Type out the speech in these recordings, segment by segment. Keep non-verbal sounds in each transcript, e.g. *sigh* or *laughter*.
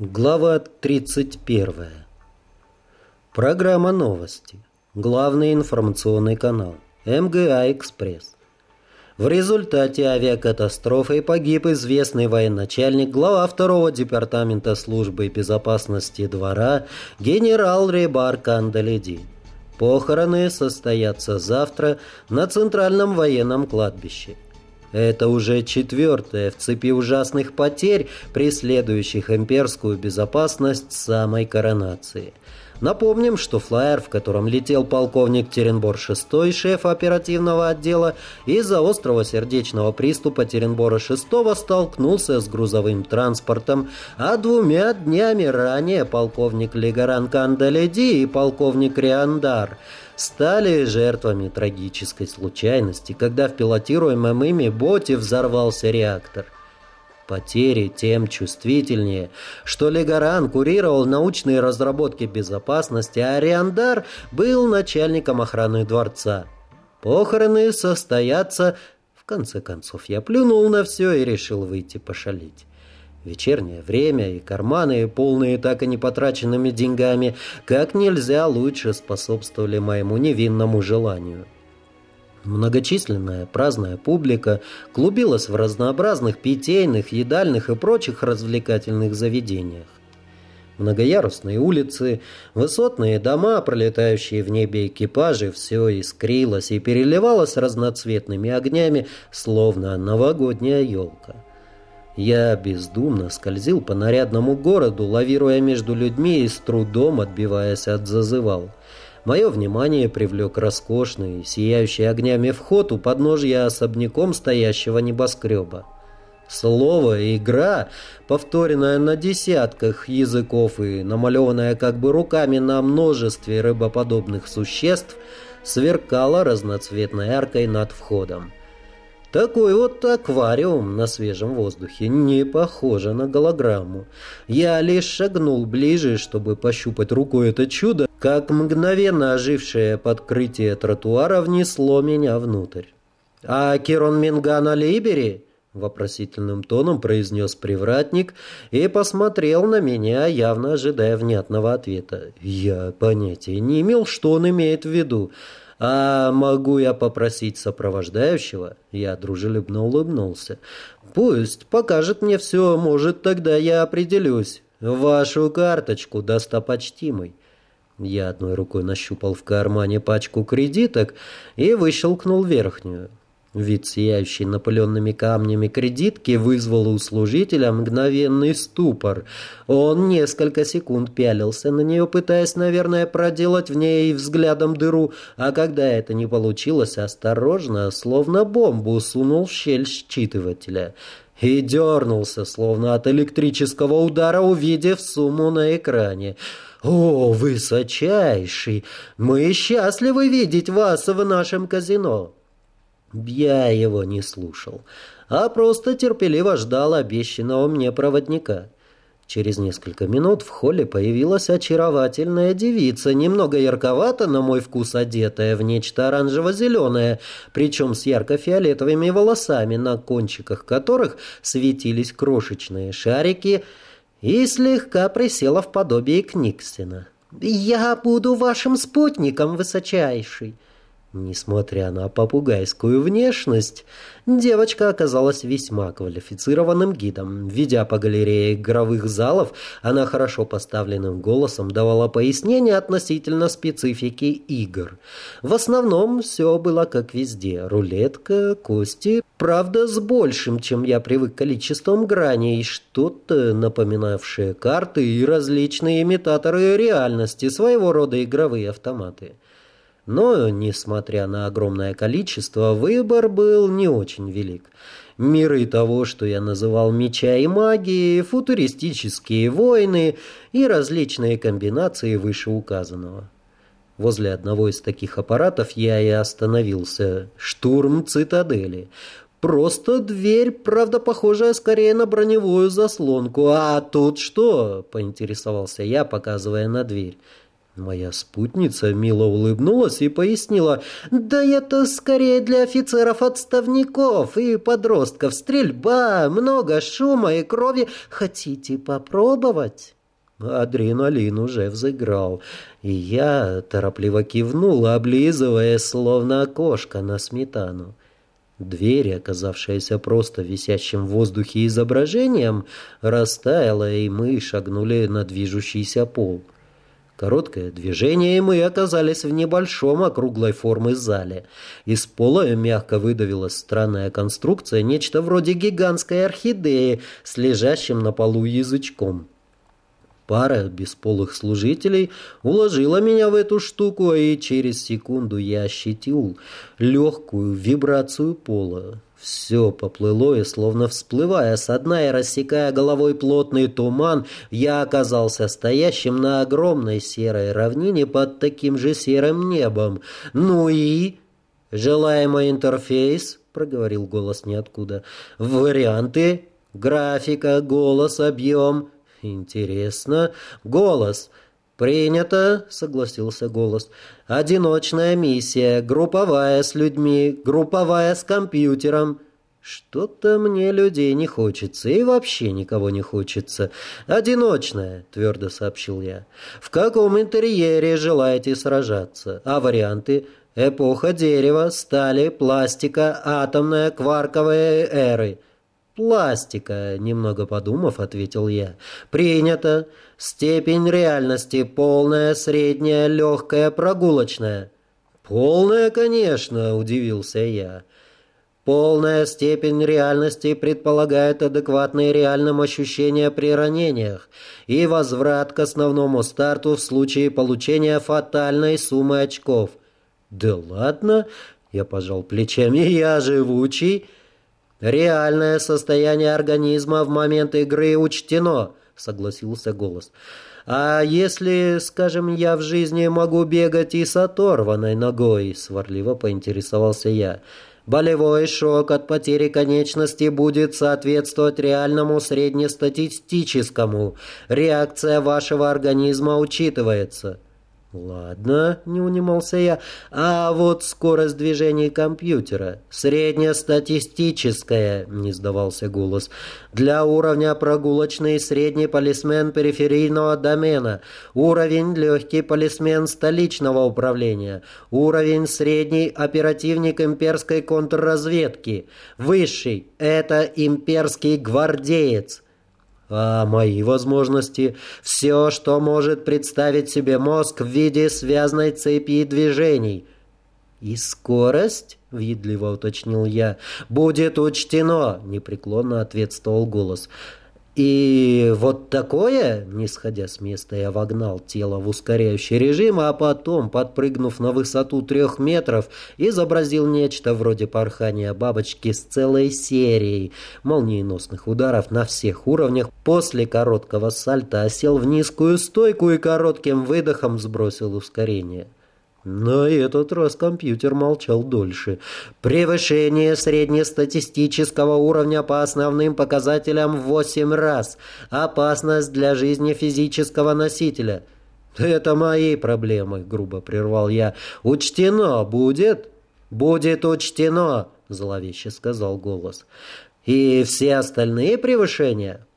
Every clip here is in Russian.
Глава 31. Программа новости. Главный информационный канал. МГА «Экспресс». В результате авиакатастрофы погиб известный военачальник, глава второго департамента службы безопасности двора генерал Ребар Кандаледи. Похороны состоятся завтра на Центральном военном кладбище. Это уже четвертое в цепи ужасных потерь, преследующих имперскую безопасность самой коронации. Напомним, что флайер, в котором летел полковник Теренбор-6, шеф оперативного отдела, из-за острого сердечного приступа Теренбора-6 столкнулся с грузовым транспортом, а двумя днями ранее полковник Легаран Кандаледи и полковник Риандар – стали жертвами трагической случайности, когда в пилотируемом ими боте взорвался реактор. Потери тем чувствительнее, что Легаран курировал научные разработки безопасности, а Риандар был начальником охраны дворца. Похороны состоятся... В конце концов, я плюнул на все и решил выйти пошалить. Вечернее время и карманы, полные так и не потраченными деньгами, как нельзя лучше способствовали моему невинному желанию. Многочисленная праздная публика клубилась в разнообразных питейных, едальных и прочих развлекательных заведениях. Многоярусные улицы, высотные дома, пролетающие в небе экипажи, все искрилось и переливалось разноцветными огнями, словно новогодняя елка. Я бездумно скользил по нарядному городу, лавируя между людьми и с трудом отбиваясь от зазывал. Мое внимание привлек роскошный, сияющий огнями вход у подножья особняком стоящего небоскреба. Слово «игра», повторенное на десятках языков и намалеванное как бы руками на множестве рыбоподобных существ, сверкало разноцветной аркой над входом. Такой вот аквариум на свежем воздухе не похоже на голограмму. Я лишь шагнул ближе, чтобы пощупать рукой это чудо, как мгновенно ожившее подкрытие тротуара внесло меня внутрь. «А Кирон Мингана Либери?» — вопросительным тоном произнес привратник и посмотрел на меня, явно ожидая внятного ответа. Я понятия не имел, что он имеет в виду. «А могу я попросить сопровождающего?» Я дружелюбно улыбнулся. «Пусть покажет мне все, может, тогда я определюсь. Вашу карточку, достопочтимый». Я одной рукой нащупал в кармане пачку кредиток и выщелкнул верхнюю. Вид сияющий напыленными камнями кредитки вызвал у служителя мгновенный ступор. Он несколько секунд пялился на нее, пытаясь, наверное, проделать в ней взглядом дыру, а когда это не получилось, осторожно, словно бомбу, сунул в щель считывателя и дернулся, словно от электрического удара, увидев сумму на экране. «О, высочайший! Мы счастливы видеть вас в нашем казино!» Я его не слушал, а просто терпеливо ждал обещанного мне проводника. Через несколько минут в холле появилась очаровательная девица, немного ярковато, на мой вкус одетая в нечто оранжево-зеленое, причем с ярко-фиолетовыми волосами, на кончиках которых светились крошечные шарики, и слегка присела в подобие Книксена. «Я буду вашим спутником, высочайший», Несмотря на попугайскую внешность, девочка оказалась весьма квалифицированным гидом. Ведя по галерее игровых залов, она хорошо поставленным голосом давала пояснения относительно специфики игр. В основном все было как везде. Рулетка, кости, правда с большим, чем я привык количеством граней, что-то напоминавшее карты и различные имитаторы реальности, своего рода игровые автоматы. Но, несмотря на огромное количество, выбор был не очень велик. Миры того, что я называл меча и магии, футуристические войны и различные комбинации вышеуказанного. Возле одного из таких аппаратов я и остановился. Штурм цитадели. Просто дверь, правда, похожая скорее на броневую заслонку. А тут что? Поинтересовался я, показывая на дверь. Моя спутница мило улыбнулась и пояснила, «Да это скорее для офицеров-отставников и подростков. Стрельба, много шума и крови. Хотите попробовать?» Адреналин уже взыграл, и я торопливо кивнул, облизывая, словно кошка на сметану. Дверь, оказавшаяся просто висящим в воздухе изображением, растаяла, и мы шагнули на движущийся пол. Короткое движение, и мы оказались в небольшом округлой формы зале. Из пола мягко выдавилась странная конструкция, нечто вроде гигантской орхидеи с лежащим на полу язычком. Пара бесполых служителей уложила меня в эту штуку, и через секунду я ощутил легкую вибрацию пола. Все поплыло, и словно всплывая со дна и рассекая головой плотный туман, я оказался стоящим на огромной серой равнине под таким же серым небом. «Ну и...» «Желаемый интерфейс», — проговорил голос ниоткуда. «Варианты?» «Графика, голос, объем». «Интересно. Голос». «Принято», — согласился голос. «Одиночная миссия, групповая с людьми, групповая с компьютером». «Что-то мне людей не хочется, и вообще никого не хочется. Одиночная», — твердо сообщил я. «В каком интерьере желаете сражаться? А варианты? Эпоха дерева, стали, пластика, атомная, кварковая эры». «Пластика», — немного подумав, ответил я. «Принято. Степень реальности полная, средняя, легкая, прогулочная». «Полная, конечно», — удивился я. «Полная степень реальности предполагает адекватные реальным ощущения при ранениях и возврат к основному старту в случае получения фатальной суммы очков». «Да ладно?» — я пожал плечами. «Я живучий». «Реальное состояние организма в момент игры учтено», — согласился голос. «А если, скажем, я в жизни могу бегать и с оторванной ногой?» — сварливо поинтересовался я. «Болевой шок от потери конечности будет соответствовать реальному среднестатистическому. Реакция вашего организма учитывается». «Ладно», — не унимался я, — «а вот скорость движения компьютера, среднестатистическая», — не сдавался голос, «для уровня прогулочный средний полисмен периферийного домена, уровень легкий полисмен столичного управления, уровень средний оперативник имперской контрразведки, высший — это имперский гвардеец». А мои возможности – все, что может представить себе мозг в виде связанной цепи движений. И скорость, – въедливо уточнил я, – будет учтено, – непреклонно ответствовал голос. И вот такое, не сходя с места, я вогнал тело в ускоряющий режим, а потом, подпрыгнув на высоту трех метров, изобразил нечто вроде порхания бабочки с целой серией молниеносных ударов на всех уровнях. После короткого сальта осел в низкую стойку и коротким выдохом сбросил ускорение. На этот раз компьютер молчал дольше. Превышение среднестатистического уровня по основным показателям в 8 раз. Опасность для жизни физического носителя. «Это мои проблемы», — грубо прервал я. «Учтено будет?» «Будет учтено», — зловеще сказал голос. «И все остальные превышения?»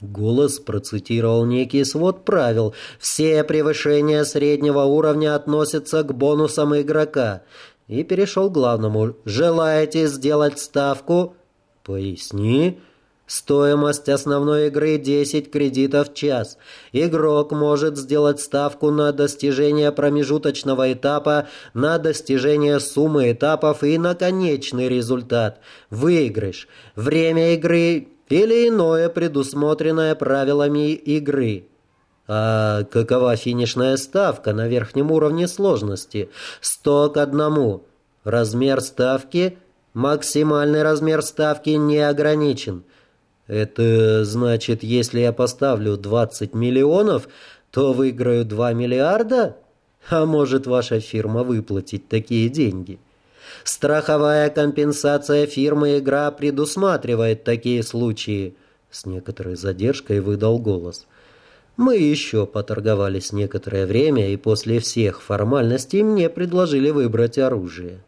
Голос процитировал некий свод правил. Все превышения среднего уровня относятся к бонусам игрока. И перешел к главному. «Желаете сделать ставку?» «Поясни». Стоимость основной игры 10 кредитов в час. Игрок может сделать ставку на достижение промежуточного этапа, на достижение суммы этапов и на конечный результат. Выигрыш. Время игры или иное, предусмотренное правилами игры. А какова финишная ставка на верхнем уровне сложности? 100 к одному. Размер ставки? Максимальный размер ставки не ограничен. Это значит, если я поставлю 20 миллионов, то выиграю 2 миллиарда? А может ваша фирма выплатить такие деньги? Страховая компенсация фирмы «Игра» предусматривает такие случаи. С некоторой задержкой выдал голос. Мы еще поторговались некоторое время, и после всех формальностей мне предложили выбрать оружие.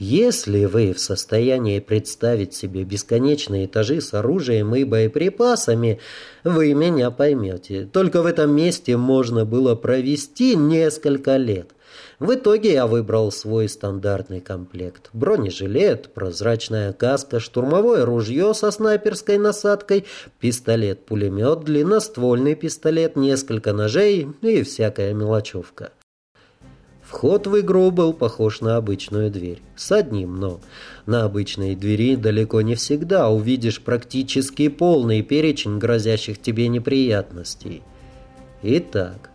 Если вы в состоянии представить себе бесконечные этажи с оружием и боеприпасами, вы меня поймете. Только в этом месте можно было провести несколько лет. В итоге я выбрал свой стандартный комплект. Бронежилет, прозрачная каска, штурмовое ружье со снайперской насадкой, пистолет-пулемет, длинноствольный пистолет, несколько ножей и всякая мелочевка. Вход в игру был похож на обычную дверь. С одним «но». На обычной двери далеко не всегда увидишь практически полный перечень грозящих тебе неприятностей. Итак,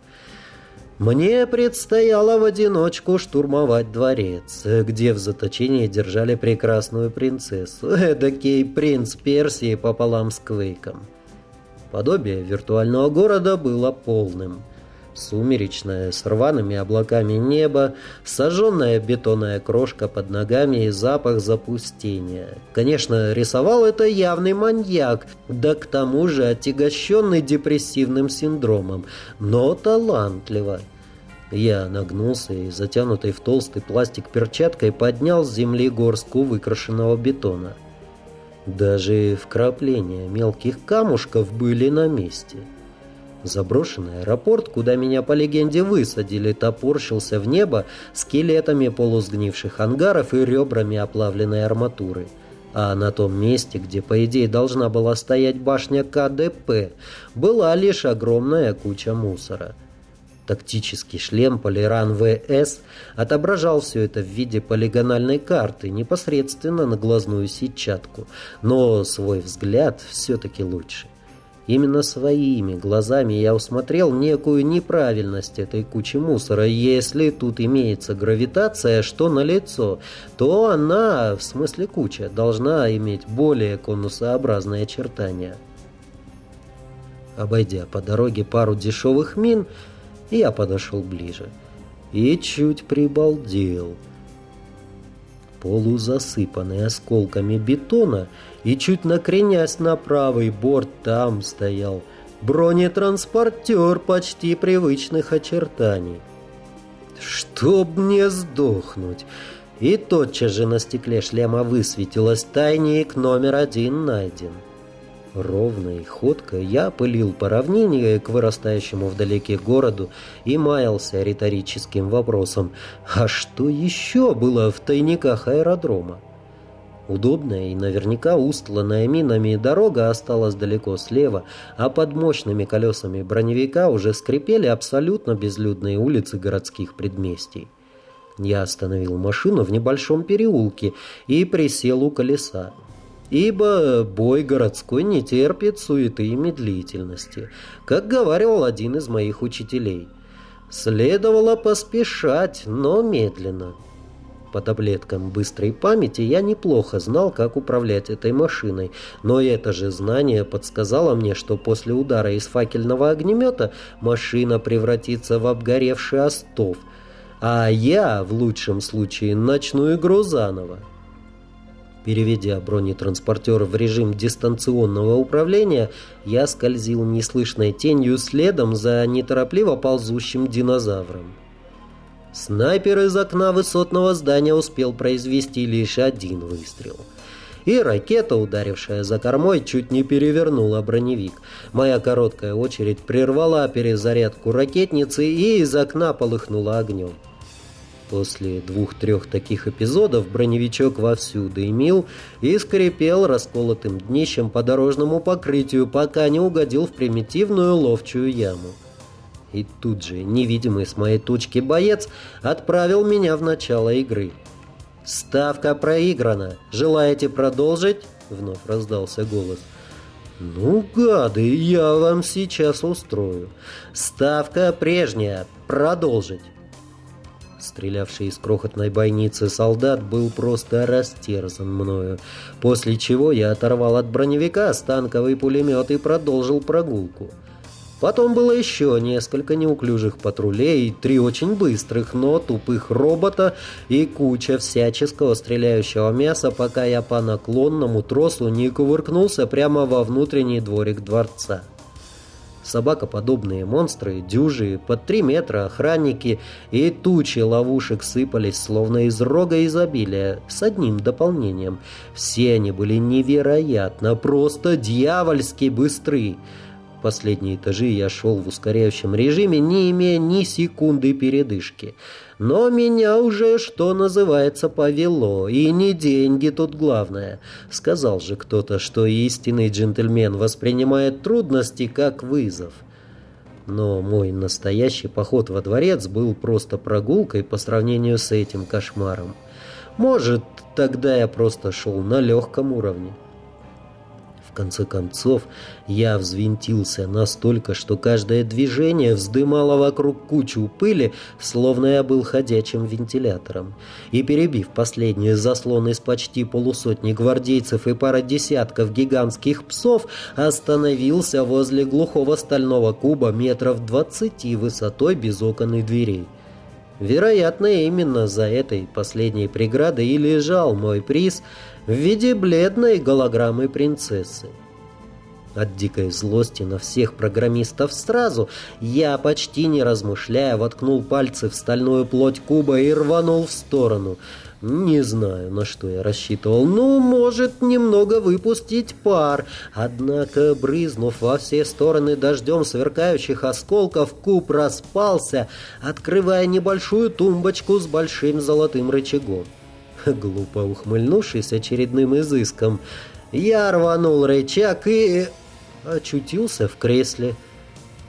мне предстояло в одиночку штурмовать дворец, где в заточении держали прекрасную принцессу, эдакий принц Персии пополам с Квейком. Подобие виртуального города было полным – Сумеречное, с рваными облаками небо, сожженная бетонная крошка под ногами и запах запустения. Конечно, рисовал это явный маньяк, да к тому же отягощенный депрессивным синдромом, но талантливо. Я нагнулся и, затянутый в толстый пластик перчаткой, поднял с земли горстку выкрашенного бетона. Даже вкрапления мелких камушков были на месте. — Заброшенный аэропорт, куда меня по легенде высадили, топорщился в небо скелетами полусгнивших ангаров и ребрами оплавленной арматуры. А на том месте, где, по идее, должна была стоять башня КДП, была лишь огромная куча мусора. Тактический шлем Полиран ВС отображал все это в виде полигональной карты, непосредственно на глазную сетчатку, но свой взгляд все-таки лучше. Именно своими глазами я усмотрел некую неправильность этой кучи мусора. Если тут имеется гравитация, что налицо, то она, в смысле куча, должна иметь более конусообразные очертания. Обойдя по дороге пару дешевых мин, я подошел ближе и чуть прибалдел. Полузасыпанный осколками бетона – и чуть накренясь на правый борт, там стоял бронетранспортер почти привычных очертаний. «Чтоб мне сдохнуть!» И тотчас же на стекле шлема высветилось «Тайник номер один найден». Ровной ходкой я пылил по равнине к вырастающему вдалеке городу и маялся риторическим вопросом «А что еще было в тайниках аэродрома?» Удобная и наверняка устланная минами дорога осталась далеко слева, а под мощными колесами броневика уже скрипели абсолютно безлюдные улицы городских предместий. Я остановил машину в небольшом переулке и присел у колеса. Ибо бой городской не терпит суеты и медлительности, как говорил один из моих учителей. Следовало поспешать, но медленно. По таблеткам быстрой памяти я неплохо знал, как управлять этой машиной, но это же знание подсказало мне, что после удара из факельного огнемета машина превратится в обгоревший остов, а я, в лучшем случае, начну игру заново. Переведя бронетранспортер в режим дистанционного управления, я скользил неслышной тенью следом за неторопливо ползущим динозавром. Снайпер из окна высотного здания успел произвести лишь один выстрел. И ракета, ударившая за кормой, чуть не перевернула броневик. Моя короткая очередь прервала перезарядку ракетницы и из окна полыхнула огнем. После двух-трех таких эпизодов броневичок вовсю дымил и скрипел расколотым днищем по дорожному покрытию, пока не угодил в примитивную ловчую яму. И тут же невидимый с моей точки боец отправил меня в начало игры. «Ставка проиграна. Желаете продолжить?» Вновь раздался голос. «Ну, гады, я вам сейчас устрою. Ставка прежняя. Продолжить». Стрелявший из крохотной бойницы солдат был просто растерзан мною, после чего я оторвал от броневика станковый пулемет и продолжил прогулку. Потом было еще несколько неуклюжих патрулей, три очень быстрых, но тупых робота и куча всяческого стреляющего мяса, пока я по наклонному тросу не кувыркнулся прямо во внутренний дворик дворца. Собакоподобные монстры, дюжи, под три метра охранники и тучи ловушек сыпались, словно из рога изобилия, с одним дополнением. Все они были невероятно, просто дьявольски быстры. Последние этажи я шел в ускоряющем режиме, не имея ни секунды передышки. Но меня уже, что называется, повело, и не деньги тут главное. Сказал же кто-то, что истинный джентльмен воспринимает трудности как вызов. Но мой настоящий поход во дворец был просто прогулкой по сравнению с этим кошмаром. Может, тогда я просто шел на легком уровне конце концов, я взвинтился настолько, что каждое движение вздымало вокруг кучу пыли, словно я был ходячим вентилятором. И перебив последние заслоны из почти полусотни гвардейцев и пара десятков гигантских псов, остановился возле глухого стального куба метров двадцати высотой без окон и дверей. Вероятно, именно за этой последней преградой и лежал мой приз — в виде бледной голограммы принцессы. От дикой злости на всех программистов сразу я, почти не размышляя, воткнул пальцы в стальную плоть куба и рванул в сторону. Не знаю, на что я рассчитывал. Ну, может, немного выпустить пар. Однако, брызнув во все стороны дождем сверкающих осколков, куб распался, открывая небольшую тумбочку с большим золотым рычагом. *laughs* Глупо ухмыльнувшись очередным изыском, я рванул рычаг и очутился в кресле.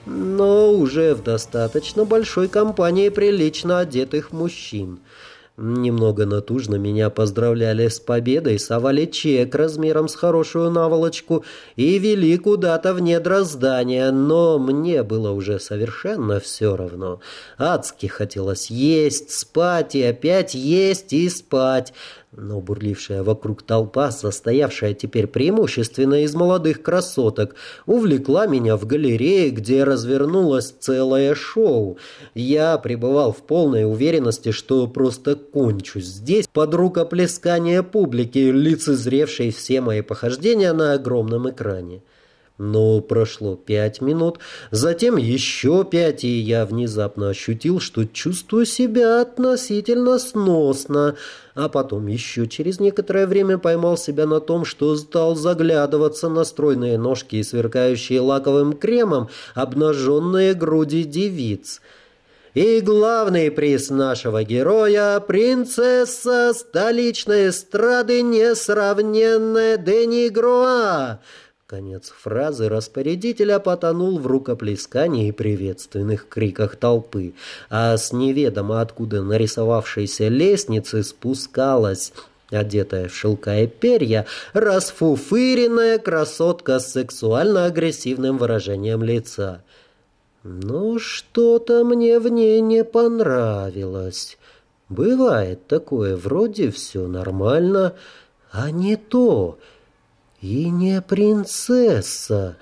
Но уже в достаточно большой компании прилично одетых мужчин – Немного натужно меня поздравляли с победой, совали чек размером с хорошую наволочку и вели куда-то в недра здания, но мне было уже совершенно все равно. Адски хотелось есть, спать и опять есть и спать. Но бурлившая вокруг толпа, состоявшая теперь преимущественно из молодых красоток, увлекла меня в галерее, где развернулось целое шоу. Я пребывал в полной уверенности, что просто кончусь здесь под рукоплескание публики, лицезревшей все мои похождения на огромном экране. Но прошло пять минут, затем еще пять, и я внезапно ощутил, что чувствую себя относительно сносно, а потом еще через некоторое время поймал себя на том, что стал заглядываться на стройные ножки и сверкающие лаковым кремом обнаженные груди девиц. И главный приз нашего героя — принцесса столичной эстрады несравненная Денигроа — Конец фразы распорядителя потонул в рукоплескании и приветственных криках толпы, а с неведомо откуда нарисовавшейся лестницы спускалась одетая в шелка и перья, расфуфыренная красотка с сексуально-агрессивным выражением лица. Ну, что-то мне в ней не понравилось. Бывает такое, вроде все нормально, а не то — и не принцесса.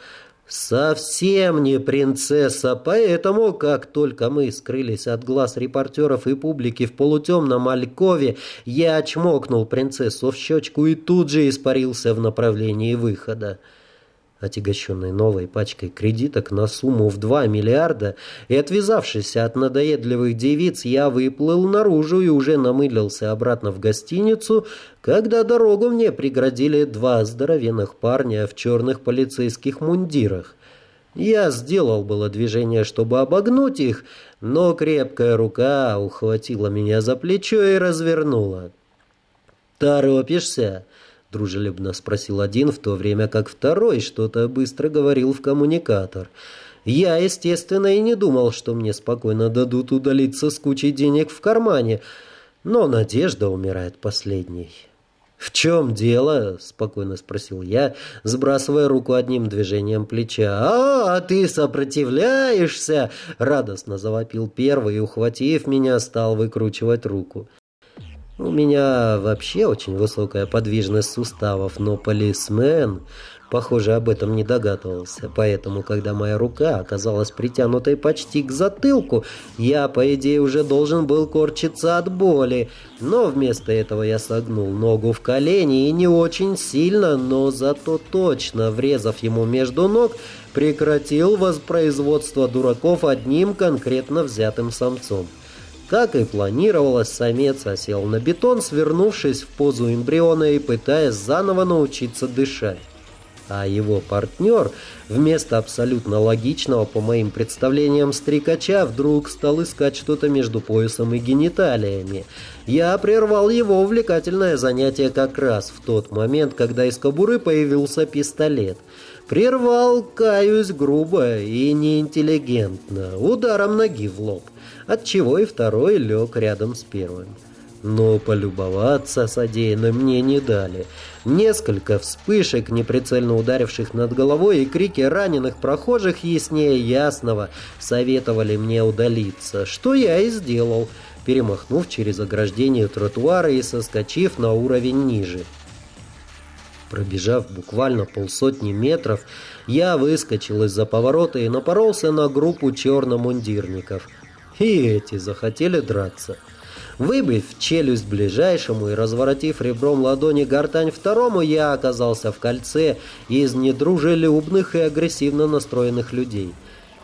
Совсем не принцесса, поэтому, как только мы скрылись от глаз репортеров и публики в полутемном алькове, я чмокнул принцессу в щечку и тут же испарился в направлении выхода отягощенный новой пачкой кредиток на сумму в 2 миллиарда, и, отвязавшись от надоедливых девиц, я выплыл наружу и уже намылился обратно в гостиницу, когда дорогу мне преградили два здоровенных парня в черных полицейских мундирах. Я сделал было движение, чтобы обогнуть их, но крепкая рука ухватила меня за плечо и развернула. «Торопишься?» Дружелюбно спросил один, в то время как второй что-то быстро говорил в коммуникатор. Я, естественно, и не думал, что мне спокойно дадут удалиться с кучей денег в кармане, но надежда умирает последней. «В чем дело?» – спокойно спросил я, сбрасывая руку одним движением плеча. «А, ты сопротивляешься!» – радостно завопил первый и, ухватив меня, стал выкручивать руку. У меня вообще очень высокая подвижность суставов, но полисмен Похоже, об этом не догадывался, поэтому, когда моя рука оказалась притянутой почти к затылку, я, по идее, уже должен был корчиться от боли. Но вместо этого я согнул ногу в колени и не очень сильно, но зато точно, врезав ему между ног, прекратил воспроизводство дураков одним конкретно взятым самцом. Как и планировалось, самец осел на бетон, свернувшись в позу эмбриона и пытаясь заново научиться дышать а его партнер вместо абсолютно логичного, по моим представлениям, стрекача вдруг стал искать что-то между поясом и гениталиями. Я прервал его увлекательное занятие как раз в тот момент, когда из кобуры появился пистолет. Прервал, каюсь, грубо и неинтеллигентно, ударом ноги в лоб, отчего и второй лег рядом с первым. Но полюбоваться содеянным мне не дали. Несколько вспышек, неприцельно ударивших над головой, и крики раненых прохожих яснее ясного советовали мне удалиться, что я и сделал, перемахнув через ограждение тротуара и соскочив на уровень ниже. Пробежав буквально полсотни метров, я выскочил из-за поворота и напоролся на группу черномундирников. И эти захотели драться. Выбив челюсть ближайшему и разворотив ребром ладони гортань второму, я оказался в кольце из недружелюбных и агрессивно настроенных людей.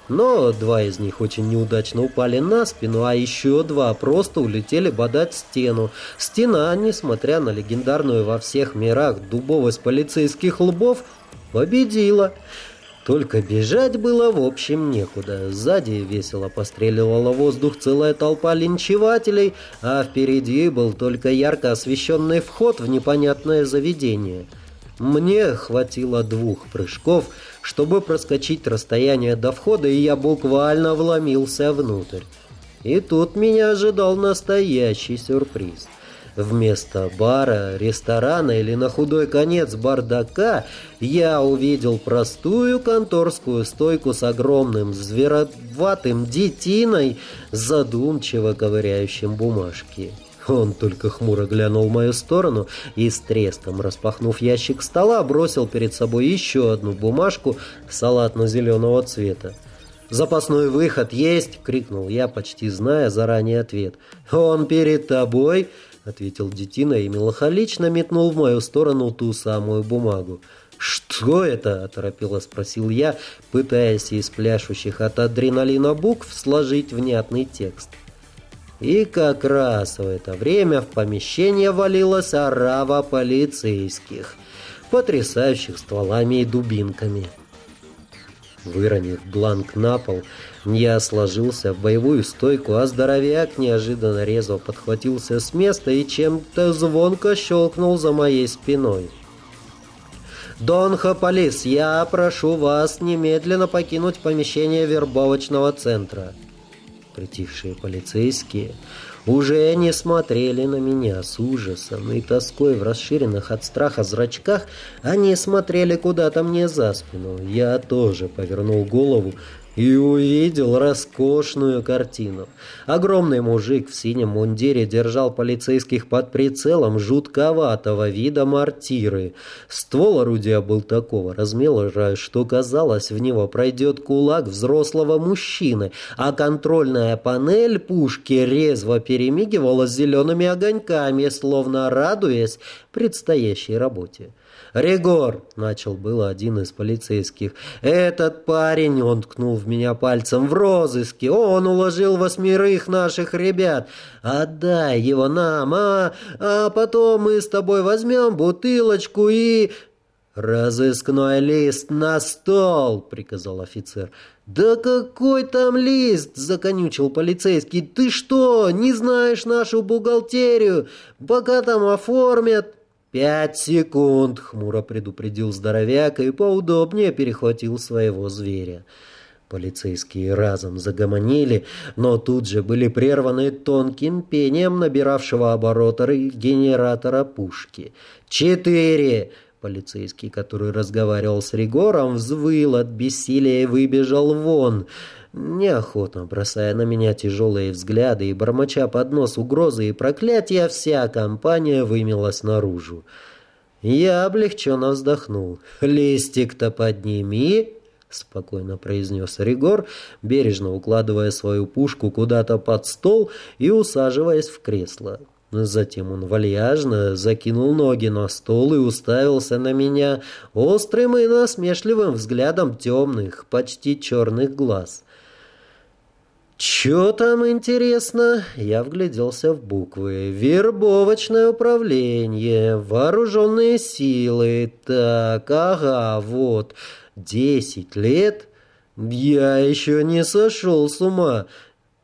Но два из них очень неудачно упали на спину, а еще два просто улетели бодать стену. Стена, несмотря на легендарную во всех мирах дубовость полицейских лбов, победила. Только бежать было в общем некуда. Сзади весело постреливала воздух целая толпа линчевателей, а впереди был только ярко освещенный вход в непонятное заведение. Мне хватило двух прыжков, чтобы проскочить расстояние до входа, и я буквально вломился внутрь. И тут меня ожидал настоящий сюрприз – Вместо бара, ресторана или на худой конец бардака я увидел простую конторскую стойку с огромным звероватым детиной, задумчиво ковыряющим бумажки. Он только хмуро глянул в мою сторону и с треском, распахнув ящик стола, бросил перед собой еще одну бумажку салатно-зеленого цвета. «Запасной выход есть!» — крикнул я, почти зная заранее ответ. «Он перед тобой!» — ответил детина и меланхолично метнул в мою сторону ту самую бумагу. «Что это?» — оторопело спросил я, пытаясь из пляшущих от адреналина букв сложить внятный текст. И как раз в это время в помещение валилась орава полицейских, потрясающих стволами и дубинками. Выронив бланк на пол, я сложился в боевую стойку, а здоровяк неожиданно резво подхватился с места и чем-то звонко щелкнул за моей спиной. «Дон Хаполис, я прошу вас немедленно покинуть помещение вербовочного центра». Притихшие полицейские уже не смотрели на меня с ужасом и тоской в расширенных от страха зрачках, они смотрели куда-то мне за спину. Я тоже повернул голову и увидел роскошную картину. Огромный мужик в синем мундире держал полицейских под прицелом жутковатого вида мортиры. Ствол орудия был такого размера, что казалось, в него пройдет кулак взрослого мужчины, а контрольная панель пушки резво перемигивала зелеными огоньками, словно радуясь предстоящей работе. «Регор!» — начал было один из полицейских. «Этот парень!» — он ткнул в меня пальцем. «В розыске! Он уложил восьмерых наших ребят! Отдай его нам, а! А потом мы с тобой возьмем бутылочку и...» «Разыскной лист на стол!» — приказал офицер. «Да какой там лист?» — законючил полицейский. «Ты что, не знаешь нашу бухгалтерию? Пока там оформят...» «Пять секунд!» — хмуро предупредил здоровяк и поудобнее перехватил своего зверя. Полицейские разом загомонили, но тут же были прерваны тонким пением набиравшего обороты генератора пушки. «Четыре!» Полицейский, который разговаривал с Ригором, взвыл от бессилия и выбежал вон, неохотно бросая на меня тяжелые взгляды и бормоча под нос угрозы и проклятия, вся компания вымелась наружу. Я облегченно вздохнул. «Листик-то подними!» — спокойно произнес Ригор, бережно укладывая свою пушку куда-то под стол и усаживаясь в кресло. Затем он вальяжно закинул ноги на стол и уставился на меня острым и насмешливым взглядом темных, почти черных глаз. «Чё там интересно?» Я вгляделся в буквы. «Вербовочное управление, вооруженные силы. Так, ага, вот. Десять лет? Я еще не сошел с ума.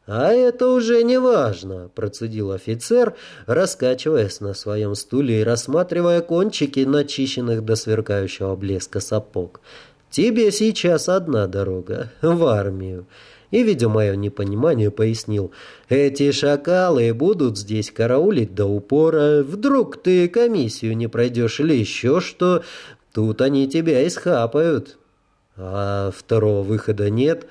«А это уже не важно», — процедил офицер, раскачиваясь на своем стуле и рассматривая кончики начищенных до сверкающего блеска сапог. «Тебе сейчас одна дорога — в армию». И, видя мое непонимание, пояснил, «Эти шакалы будут здесь караулить до упора. Вдруг ты комиссию не пройдешь или еще что, тут они тебя исхапают». «А второго выхода нет?»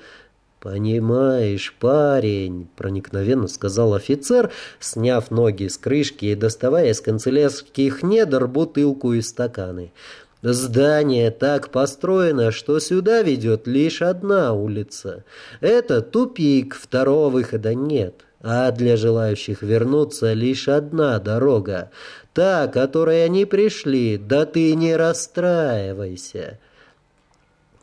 «Понимаешь, парень», — проникновенно сказал офицер, сняв ноги с крышки и доставая из канцелярских недр бутылку и стаканы. «Здание так построено, что сюда ведет лишь одна улица. Это тупик, второго выхода нет, а для желающих вернуться лишь одна дорога, та, которой они пришли, да ты не расстраивайся».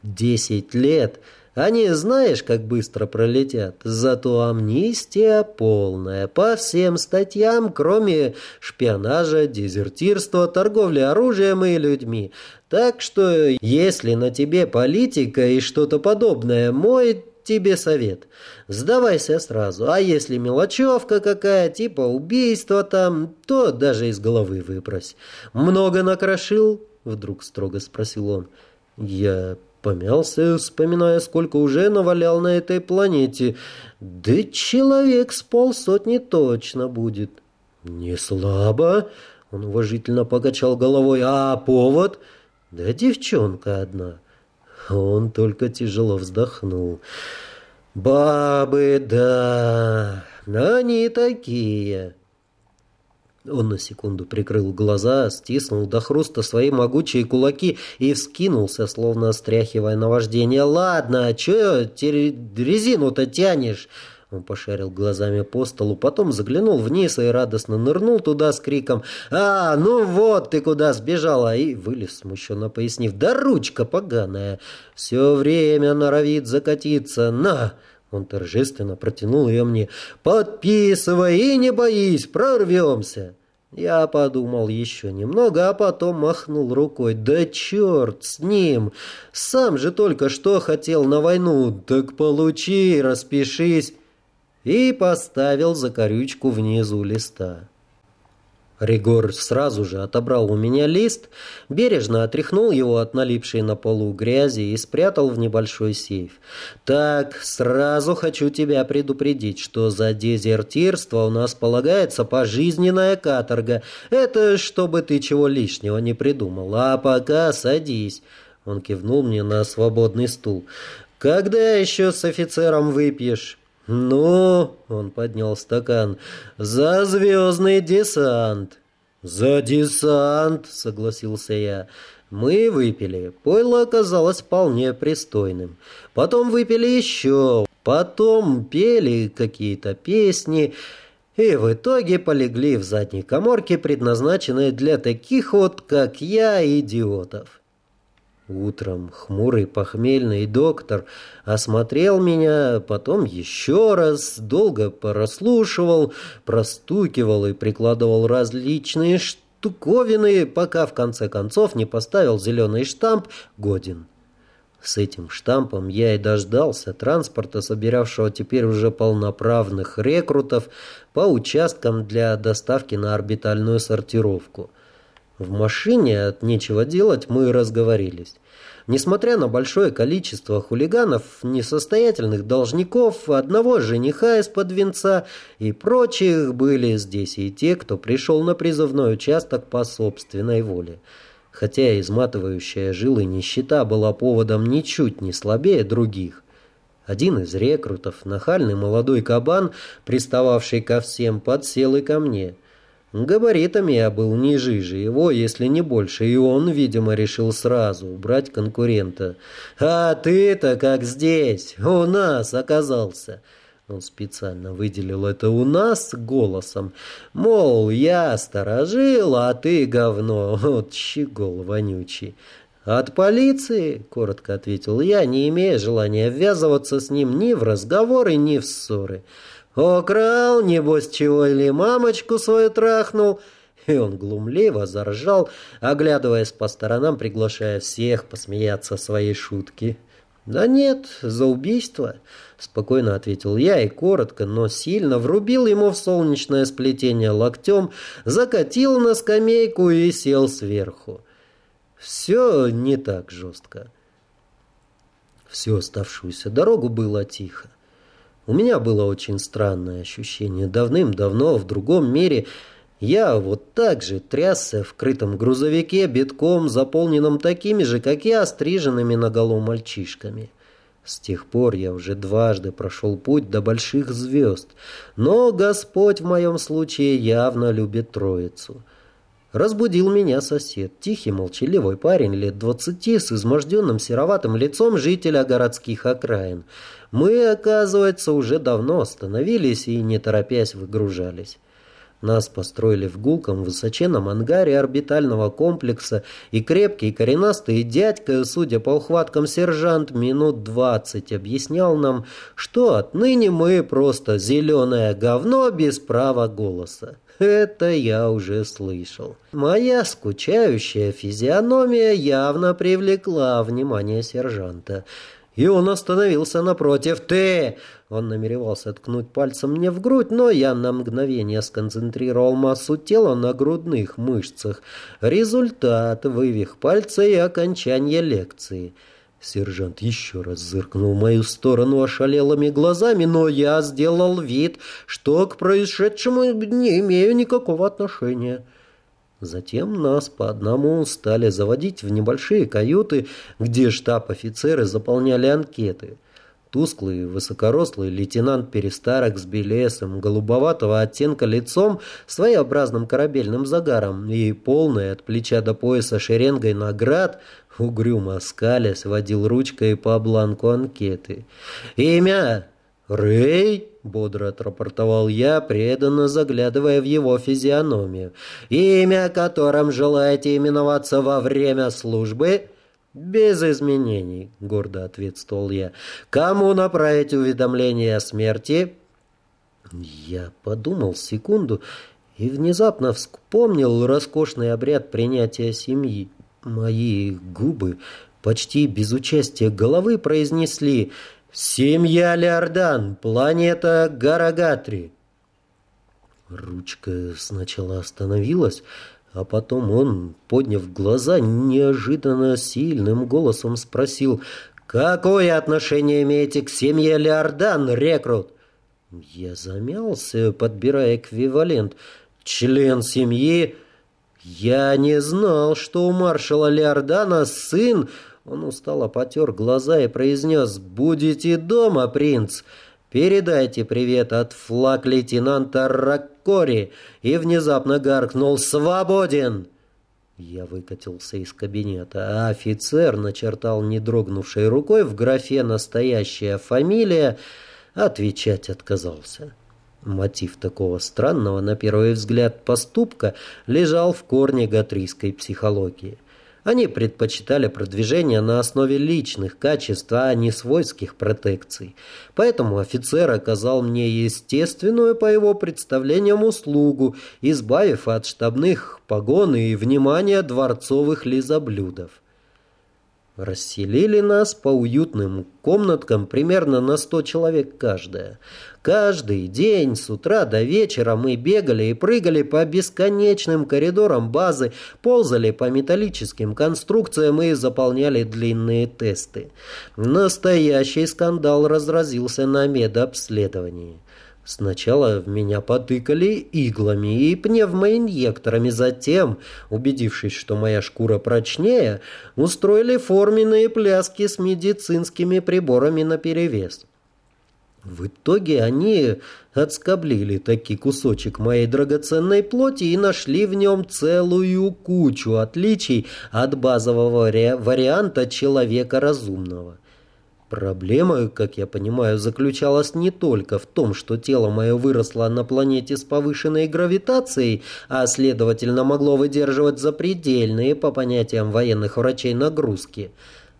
«Десять лет...» Они знаешь, как быстро пролетят. Зато амнистия полная по всем статьям, кроме шпионажа, дезертирства, торговли оружием и людьми. Так что, если на тебе политика и что-то подобное, мой тебе совет. Сдавайся сразу. А если мелочевка какая, типа убийства там, то даже из головы выбрось. Много накрошил? Вдруг строго спросил он. Я Помялся, вспоминая, сколько уже навалял на этой планете. Да человек с полсотни точно будет. Не слабо, он уважительно покачал головой. А повод? Да девчонка одна. Он только тяжело вздохнул. Бабы, да, они такие. Он на секунду прикрыл глаза, стиснул до хруста свои могучие кулаки и вскинулся, словно стряхивая наваждение. «Ладно, а чё резину-то тянешь?» Он пошарил глазами по столу, потом заглянул вниз и радостно нырнул туда с криком «А, ну вот ты куда сбежала!» и вылез, смущенно пояснив «Да ручка поганая! Все время норовит закатиться! На!» Он торжественно протянул ее мне. «Подписывай и не боись, прорвемся!» Я подумал еще немного, а потом махнул рукой. «Да черт с ним! Сам же только что хотел на войну. Так получи, распишись!» И поставил закорючку внизу листа. Ригор сразу же отобрал у меня лист, бережно отряхнул его от налипшей на полу грязи и спрятал в небольшой сейф. «Так, сразу хочу тебя предупредить, что за дезертирство у нас полагается пожизненная каторга. Это чтобы ты чего лишнего не придумал. А пока садись». Он кивнул мне на свободный стул. «Когда еще с офицером выпьешь?» «Ну?» — он поднял стакан. «За звездный десант!» «За десант!» — согласился я. Мы выпили. Пойло оказалось вполне пристойным. Потом выпили еще. Потом пели какие-то песни. И в итоге полегли в задней коморке, предназначенной для таких вот, как я, идиотов. Утром хмурый похмельный доктор осмотрел меня, потом еще раз, долго порослушивал, простукивал и прикладывал различные штуковины, пока в конце концов не поставил зеленый штамп «Годен». С этим штампом я и дождался транспорта, собиравшего теперь уже полноправных рекрутов по участкам для доставки на орбитальную сортировку – в машине от нечего делать мы разговорились. Несмотря на большое количество хулиганов, несостоятельных должников, одного жениха из-под венца и прочих, были здесь и те, кто пришел на призывной участок по собственной воле. хотя изматывающая жилы нищета была поводом ничуть не слабее других. Один из рекрутов, нахальный молодой кабан, пристававший ко всем, подсел и ко мне. Габаритами я был не жиже его, если не больше, и он, видимо, решил сразу убрать конкурента. «А ты-то как здесь, у нас оказался!» Он специально выделил это у нас голосом. Мол, я сторожил, а ты говно. *laughs* Вот щегол вонючий. «От полиции», — коротко ответил я, не имея желания ввязываться с ним ни в разговоры, ни в ссоры. «Украл, небось, чего или мамочку свою трахнул». И он глумливо заржал, оглядываясь по сторонам, приглашая всех посмеяться своей шутки. «Да нет, за убийство», — спокойно ответил я и коротко, но сильно врубил ему в солнечное сплетение локтем, закатил на скамейку и сел сверху. Все не так жестко. Всю оставшуюся дорогу было тихо. У меня было очень странное ощущение. Давным-давно в другом мире я вот так же трясся в крытом грузовике, битком, заполненном такими же, как я, стриженными наголо мальчишками. С тех пор я уже дважды прошел путь до больших звезд, но Господь в моем случае явно любит троицу. Разбудил меня сосед, тихий молчаливый парень лет двадцати с изможденным сероватым лицом жителя городских окраин. Мы, оказывается, уже давно остановились и, не торопясь, выгружались. Нас построили в гулком высоченном ангаре орбитального комплекса, и крепкий коренастый дядька, судя по ухваткам сержант, минут двадцать объяснял нам, что отныне мы просто зеленое говно без права голоса. Это я уже слышал. Моя скучающая физиономия явно привлекла внимание сержанта. И он остановился напротив. «Ты!» Он намеревался ткнуть пальцем мне в грудь, но я на мгновение сконцентрировал массу тела на грудных мышцах. Результат – вывих пальца и окончание лекции – Сержант еще раз зыркнул в мою сторону ошалелыми глазами, но я сделал вид, что к происшедшему не имею никакого отношения. Затем нас по одному стали заводить в небольшие каюты, где штаб-офицеры заполняли анкеты. Тусклый, высокорослый лейтенант Перестарок с белесом, голубоватого оттенка лицом, своеобразным корабельным загаром и полной от плеча до пояса шеренгой наград – Угрюмо скалясь, водил ручкой по бланку анкеты. «Имя?» «Рэй?» — бодро отрапортовал я, преданно заглядывая в его физиономию. «Имя, которым желаете именоваться во время службы?» «Без изменений», — гордо ответствовал я. «Кому направить уведомление о смерти?» Я подумал секунду и внезапно вспомнил роскошный обряд принятия семьи. Мои губы почти без участия головы произнесли «Семья Леордан, планета Гарагатри». Ручка сначала остановилась, а потом он, подняв глаза, неожиданно сильным голосом спросил «Какое отношение имеете к семье Леордан, рекрут?» Я замялся, подбирая эквивалент. «Член семьи...» «Я не знал, что у маршала Леордана сын...» Он устало потер глаза и произнес «Будете дома, принц!» «Передайте привет от флаг лейтенанта Раккори!» И внезапно гаркнул «Свободен!» Я выкатился из кабинета, а офицер начертал не дрогнувшей рукой в графе «Настоящая фамилия», отвечать отказался. Мотив такого странного, на первый взгляд, поступка лежал в корне гатрийской психологии. Они предпочитали продвижение на основе личных качеств, а не свойских протекций. Поэтому офицер оказал мне естественную, по его представлениям, услугу, избавив от штабных погон и внимания дворцовых лизоблюдов. Расселили нас по уютным комнаткам примерно на сто человек каждая. Каждый день с утра до вечера мы бегали и прыгали по бесконечным коридорам базы, ползали по металлическим конструкциям и заполняли длинные тесты. Настоящий скандал разразился на медобследовании. Сначала в меня потыкали иглами и пневмоинъекторами, затем, убедившись, что моя шкура прочнее, устроили форменные пляски с медицинскими приборами наперевес. В итоге они отскоблили таки кусочек моей драгоценной плоти и нашли в нем целую кучу отличий от базового варианта человека разумного. Проблема, как я понимаю, заключалась не только в том, что тело мое выросло на планете с повышенной гравитацией, а следовательно могло выдерживать запредельные, по понятиям военных врачей, нагрузки.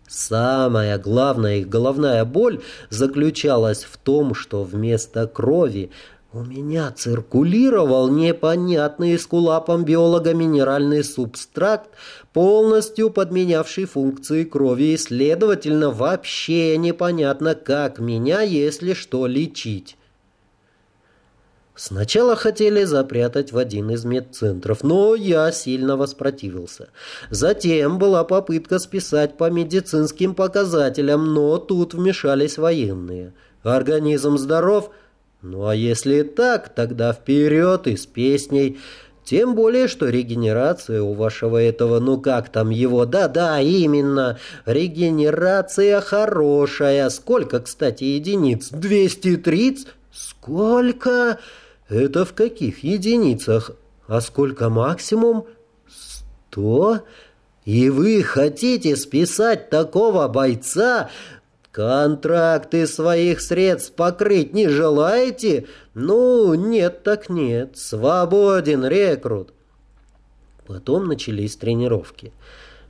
Самая главная их головная боль заключалась в том, что вместо крови у меня циркулировал непонятный скулапом биолога минеральный субстракт, полностью подменявший функции крови и, следовательно, вообще непонятно, как меня, если что, лечить. Сначала хотели запрятать в один из медцентров, но я сильно воспротивился. Затем была попытка списать по медицинским показателям, но тут вмешались военные. Организм здоров – ну а если так, тогда вперед и с песней. Тем более, что регенерация у вашего этого, ну как там его, да-да, именно, регенерация хорошая. Сколько, кстати, единиц? 230? Сколько? Это в каких единицах? А сколько максимум? Сто? И вы хотите списать такого бойца «Контракты своих средств покрыть не желаете? Ну, нет так нет. Свободен рекрут». Потом начались тренировки.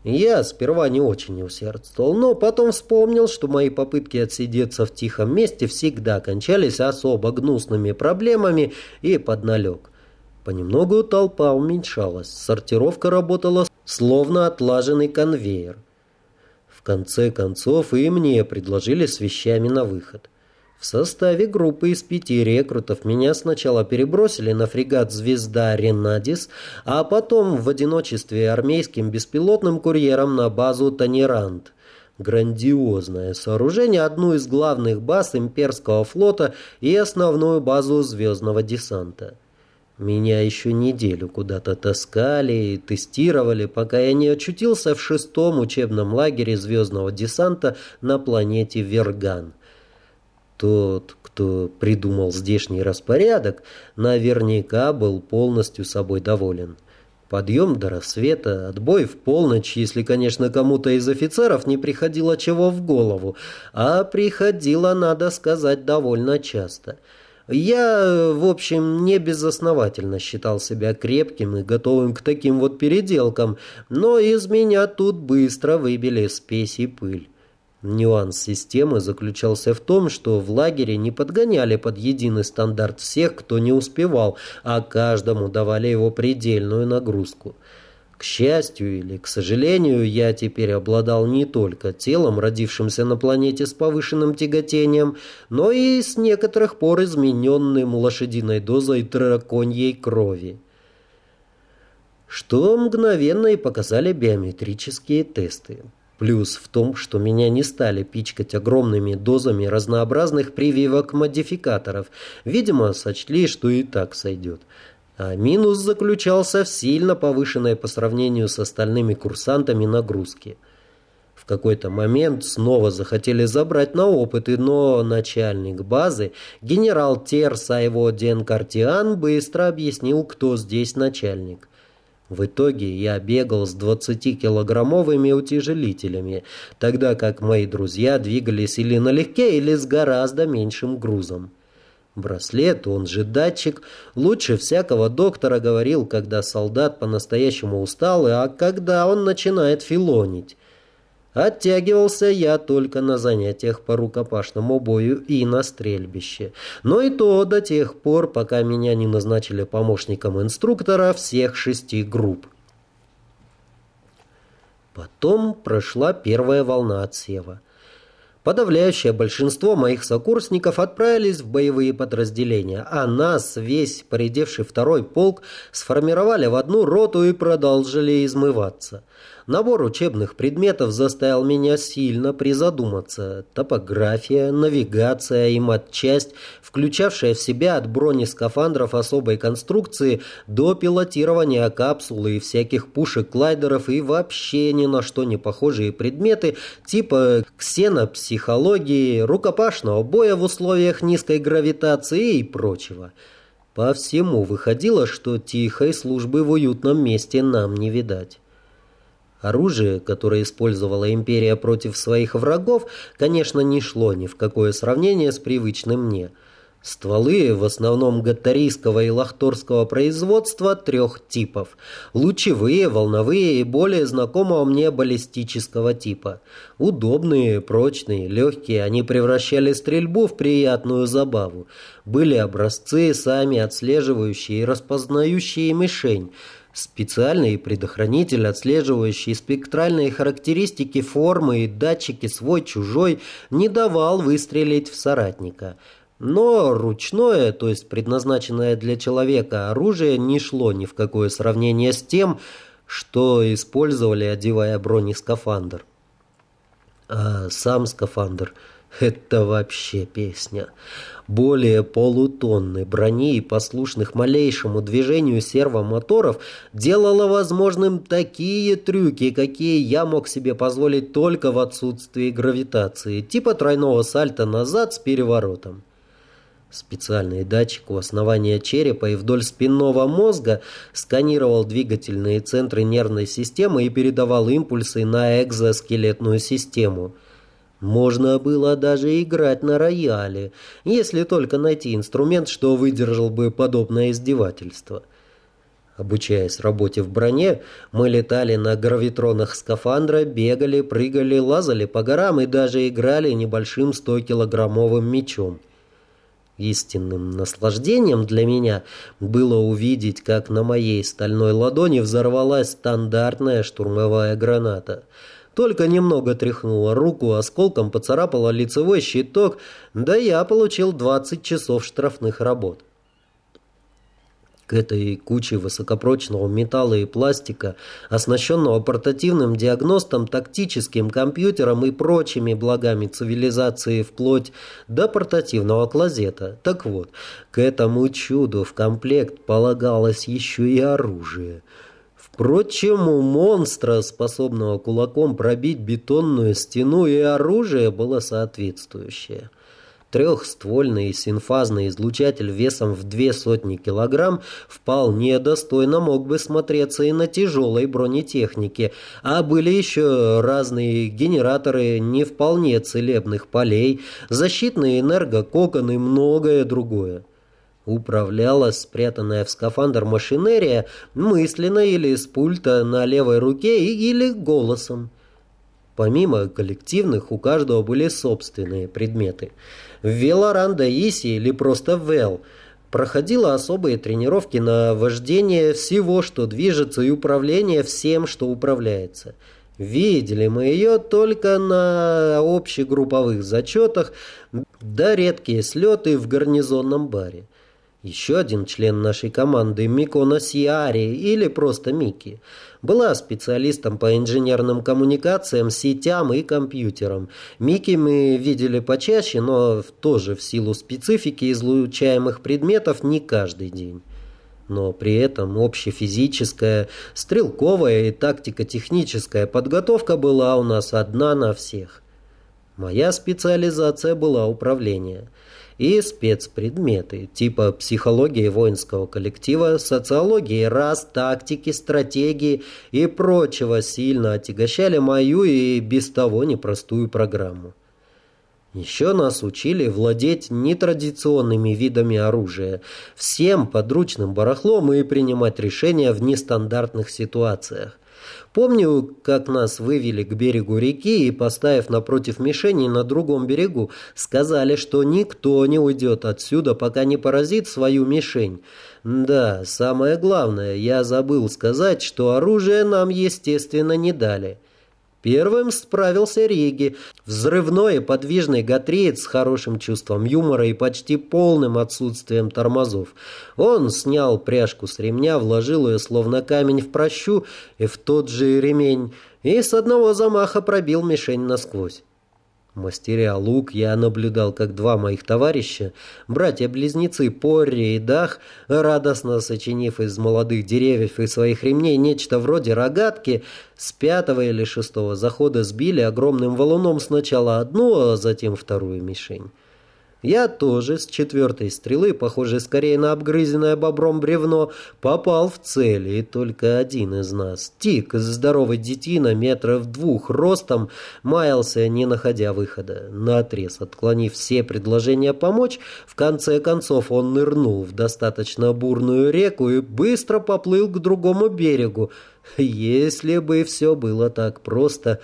Я сперва не очень усердствовал, но потом вспомнил, что мои попытки отсидеться в тихом месте всегда кончались особо гнусными проблемами и подналег. Понемногу толпа уменьшалась, сортировка работала словно отлаженный конвейер. Конце концов и мне предложили с вещами на выход. В составе группы из пяти рекрутов меня сначала перебросили на фрегат «Звезда Ренадис», а потом в одиночестве армейским беспилотным курьером на базу «Танерант». Грандиозное сооружение, одну из главных баз имперского флота и основную базу звездного десанта. Меня еще неделю куда-то таскали и тестировали, пока я не очутился в шестом учебном лагере звездного десанта на планете Верган. Тот, кто придумал здешний распорядок, наверняка был полностью собой доволен. Подъем до рассвета, отбой в полночь, если, конечно, кому-то из офицеров не приходило чего в голову, а приходило, надо сказать, довольно часто – я, в общем, не безосновательно считал себя крепким и готовым к таким вот переделкам, но из меня тут быстро выбили спесь и пыль. Нюанс системы заключался в том, что в лагере не подгоняли под единый стандарт всех, кто не успевал, а каждому давали его предельную нагрузку. К счастью или к сожалению, я теперь обладал не только телом, родившимся на планете с повышенным тяготением, но и с некоторых пор измененным лошадиной дозой драконьей крови. Что мгновенно и показали биометрические тесты. Плюс в том, что меня не стали пичкать огромными дозами разнообразных прививок-модификаторов. Видимо, сочли, что и так сойдет. А минус заключался в сильно повышенной по сравнению с остальными курсантами нагрузки. В какой-то момент снова захотели забрать на опыты, но начальник базы, генерал Терс Айво Денкартиан, быстро объяснил, кто здесь начальник. В итоге я бегал с 20-килограммовыми утяжелителями, тогда как мои друзья двигались или налегке, или с гораздо меньшим грузом. Браслет, он же датчик, лучше всякого доктора говорил, когда солдат по-настоящему устал, а когда он начинает филонить. Оттягивался я только на занятиях по рукопашному бою и на стрельбище. Но и то до тех пор, пока меня не назначили помощником инструктора всех шести групп. Потом прошла первая волна отсева. Подавляющее большинство моих сокурсников отправились в боевые подразделения, а нас, весь поредевший второй полк, сформировали в одну роту и продолжили измываться. Набор учебных предметов заставил меня сильно призадуматься. Топография, навигация и матчасть, включавшая в себя от бронескафандров особой конструкции до пилотирования капсулы и всяких пушек-клайдеров и вообще ни на что не похожие предметы типа ксенопсихологии, рукопашного боя в условиях низкой гравитации и прочего. По всему выходило, что тихой службы в уютном месте нам не видать. Оружие, которое использовала империя против своих врагов, конечно, не шло ни в какое сравнение с привычным мне – Стволы в основном гатарийского и лахторского производства трех типов. Лучевые, волновые и более знакомого мне баллистического типа. Удобные, прочные, легкие, они превращали стрельбу в приятную забаву. Были образцы, сами отслеживающие и распознающие мишень. Специальный предохранитель, отслеживающий спектральные характеристики формы и датчики свой-чужой, не давал выстрелить в соратника – но ручное, то есть предназначенное для человека оружие, не шло ни в какое сравнение с тем, что использовали, одевая бронескафандр. А сам скафандр — это вообще песня. Более полутонны брони и послушных малейшему движению сервомоторов делало возможным такие трюки, какие я мог себе позволить только в отсутствии гравитации, типа тройного сальта назад с переворотом. Специальный датчик у основания черепа и вдоль спинного мозга сканировал двигательные центры нервной системы и передавал импульсы на экзоскелетную систему. Можно было даже играть на рояле, если только найти инструмент, что выдержал бы подобное издевательство. Обучаясь работе в броне, мы летали на гравитронах скафандра, бегали, прыгали, лазали по горам и даже играли небольшим 100-килограммовым мечом. Истинным наслаждением для меня было увидеть, как на моей стальной ладони взорвалась стандартная штурмовая граната. Только немного тряхнула руку, осколком поцарапала лицевой щиток, да я получил 20 часов штрафных работ. К этой куче высокопрочного металла и пластика, оснащенного портативным диагностом, тактическим компьютером и прочими благами цивилизации вплоть до портативного клозета. Так вот, к этому чуду в комплект полагалось еще и оружие. Впрочем, у монстра, способного кулаком пробить бетонную стену, и оружие было соответствующее – Трехствольный синфазный излучатель весом в две сотни килограмм вполне достойно мог бы смотреться и на тяжелой бронетехнике, а были еще разные генераторы не вполне целебных полей, защитные энергококоны и многое другое. Управлялась спрятанная в скафандр машинерия мысленно или с пульта на левой руке или голосом. Помимо коллективных, у каждого были собственные предметы – Велоран Даиси или просто Вел проходила особые тренировки на вождение всего, что движется, и управление всем, что управляется. Видели мы ее только на общегрупповых зачетах, да редкие слеты в гарнизонном баре. Еще один член нашей команды, Микона Сиари, или просто Мики, была специалистом по инженерным коммуникациям, сетям и компьютерам. Мики мы видели почаще, но тоже в силу специфики излучаемых предметов не каждый день. Но при этом общефизическая, стрелковая и тактико-техническая подготовка была у нас одна на всех. Моя специализация была управление – и спецпредметы типа психологии воинского коллектива, социологии рас, тактики, стратегии и прочего сильно отягощали мою и без того непростую программу. Еще нас учили владеть нетрадиционными видами оружия, всем подручным барахлом и принимать решения в нестандартных ситуациях. Помню, как нас вывели к берегу реки и, поставив напротив мишени на другом берегу, сказали, что никто не уйдет отсюда, пока не поразит свою мишень. Да, самое главное, я забыл сказать, что оружие нам, естественно, не дали. Первым справился Риги, взрывной и подвижный гатриец с хорошим чувством юмора и почти полным отсутствием тормозов. Он снял пряжку с ремня, вложил ее словно камень в прощу, и в тот же ремень и с одного замаха пробил мишень насквозь. Мастеря лук, я наблюдал, как два моих товарища, братья-близнецы Порри и Дах, радостно сочинив из молодых деревьев и своих ремней нечто вроде рогатки, с пятого или шестого захода сбили огромным валуном сначала одну, а затем вторую мишень. Я тоже с четвертой стрелы, похожей скорее на обгрызенное бобром бревно, попал в цель, и только один из нас, Тик, здоровый детина, метров двух ростом, маялся, не находя выхода. Наотрез отклонив все предложения помочь, в конце концов он нырнул в достаточно бурную реку и быстро поплыл к другому берегу. Если бы все было так просто,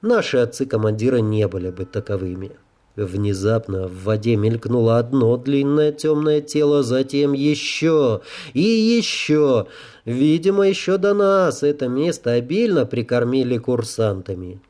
наши отцы-командира не были бы таковыми. Внезапно в воде мелькнуло одно длинное темное тело, затем еще и еще. Видимо, еще до нас это место обильно прикормили курсантами.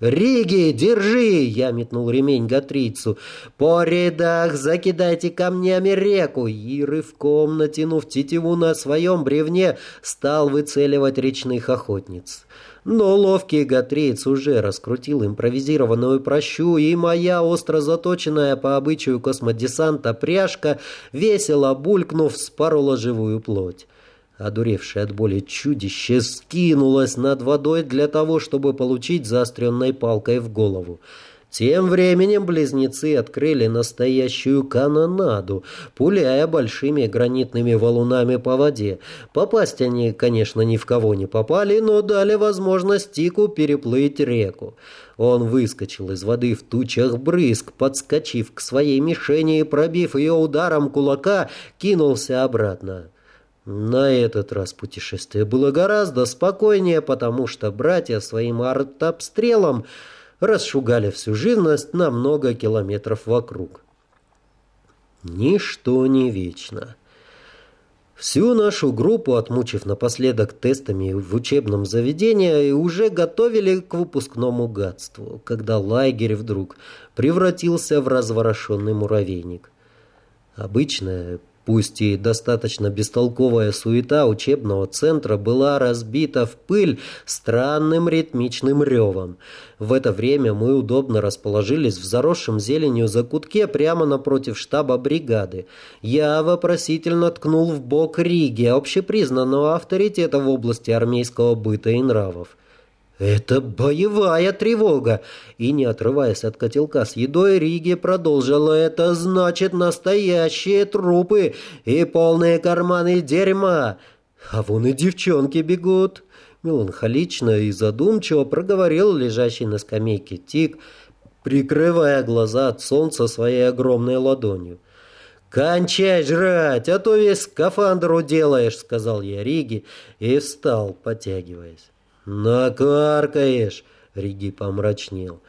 «Риги, держи!» — я метнул ремень Гатрицу. «По рядах закидайте камнями реку!» И рывком, натянув тетиву на своем бревне, стал выцеливать речных охотниц. Но ловкий гатриец уже раскрутил импровизированную прощу, и моя остро заточенная по обычаю космодесанта пряжка, весело булькнув, спорола живую плоть. Одуревшее от боли чудище скинулось над водой для того, чтобы получить заостренной палкой в голову. Тем временем близнецы открыли настоящую канонаду, пуляя большими гранитными валунами по воде. Попасть они, конечно, ни в кого не попали, но дали возможность Тику переплыть реку. Он выскочил из воды в тучах брызг, подскочив к своей мишени и, пробив ее ударом кулака, кинулся обратно. На этот раз путешествие было гораздо спокойнее, потому что братья своим артобстрелом расшугали всю живность на много километров вокруг. Ничто не вечно. Всю нашу группу, отмучив напоследок тестами в учебном заведении, уже готовили к выпускному гадству, когда лагерь вдруг превратился в разворошенный муравейник. Обычная Пусть и достаточно бестолковая суета учебного центра была разбита в пыль странным ритмичным ревом. В это время мы удобно расположились в заросшем зеленью закутке прямо напротив штаба бригады. Я вопросительно ткнул в бок Риги, общепризнанного авторитета в области армейского быта и нравов. «Это боевая тревога!» И, не отрываясь от котелка с едой, Риги продолжила. «Это значит настоящие трупы и полные карманы дерьма! А вон и девчонки бегут!» Меланхолично и задумчиво проговорил лежащий на скамейке Тик, прикрывая глаза от солнца своей огромной ладонью. «Кончай жрать, а то весь скафандр уделаешь», — сказал я Риге и встал, потягиваясь. «Накаркаешь!» — Риги помрачнел.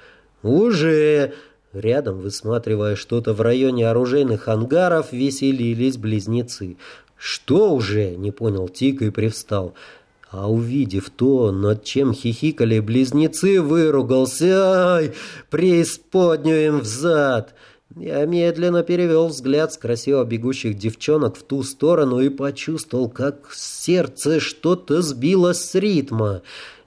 «Уже!» Рядом, высматривая что-то в районе оружейных ангаров, веселились близнецы. «Что уже?» — не понял Тик и привстал. А увидев то, над чем хихикали близнецы, выругался. «Ай, преисподнюю им взад!» Я медленно перевел взгляд с красиво бегущих девчонок в ту сторону и почувствовал, как сердце что-то сбило с ритма.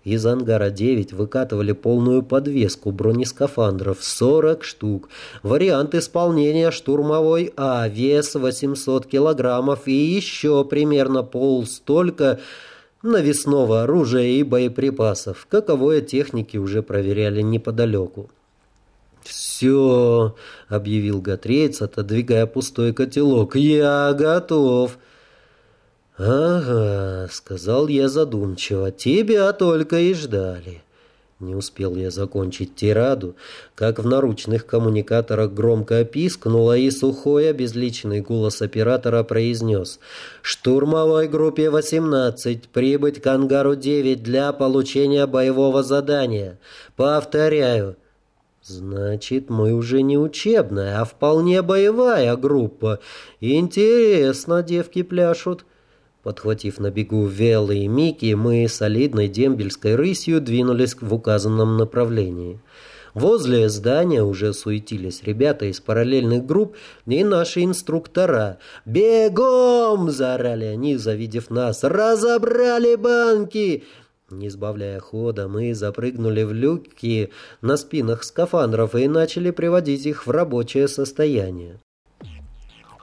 Из ангара 9 выкатывали полную подвеску бронескафандров, 40 штук. Вариант исполнения штурмовой А, вес 800 килограммов и еще примерно пол столько навесного оружия и боеприпасов. Каковое техники уже проверяли неподалеку. «Все», — объявил Гатреец, отодвигая пустой котелок, — «я готов». «Ага», — сказал я задумчиво, — «тебя только и ждали». Не успел я закончить тираду, как в наручных коммуникаторах громко пискнуло, и сухой обезличенный голос оператора произнес «Штурмовой группе 18 прибыть к ангару 9 для получения боевого задания. Повторяю, Значит, мы уже не учебная, а вполне боевая группа. Интересно, девки пляшут. Подхватив на бегу Велы и Мики, мы солидной дембельской рысью двинулись в указанном направлении. Возле здания уже суетились ребята из параллельных групп и наши инструктора. «Бегом!» – заорали они, завидев нас. «Разобрали банки!» Не сбавляя хода, мы запрыгнули в люки на спинах скафандров и начали приводить их в рабочее состояние.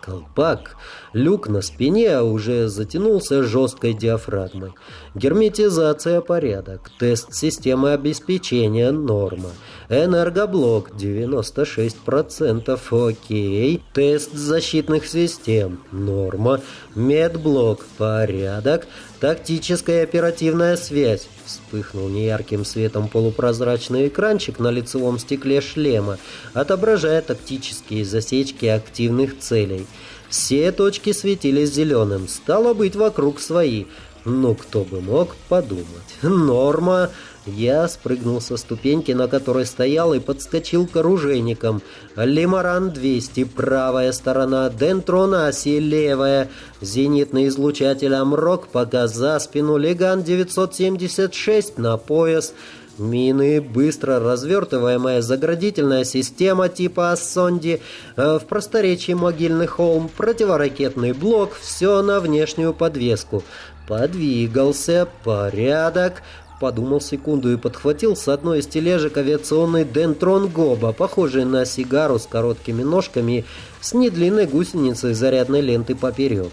Колпак, люк на спине уже затянулся жесткой диафрагмой. Герметизация порядок, тест системы обеспечения норма. Энергоблок 96% окей. Тест защитных систем норма. Медблок порядок. Тактическая оперативная связь. Вспыхнул неярким светом полупрозрачный экранчик на лицевом стекле шлема, отображая тактические засечки активных целей. Все точки светились зеленым. Стало быть, вокруг свои. Ну, кто бы мог подумать. Норма я спрыгнул со ступеньки, на которой стоял, и подскочил к оружейникам. Лимаран 200, правая сторона, Дентрон Аси, левая. Зенитный излучатель Амрок, пока за спину, Леган 976 на пояс. Мины, быстро развертываемая заградительная система типа Ассонди, э, в просторечии могильный холм, противоракетный блок, все на внешнюю подвеску. Подвигался, порядок, Подумал секунду и подхватил с одной из тележек авиационный Дентрон Гоба, похожий на сигару с короткими ножками с недлинной гусеницей зарядной ленты поперек.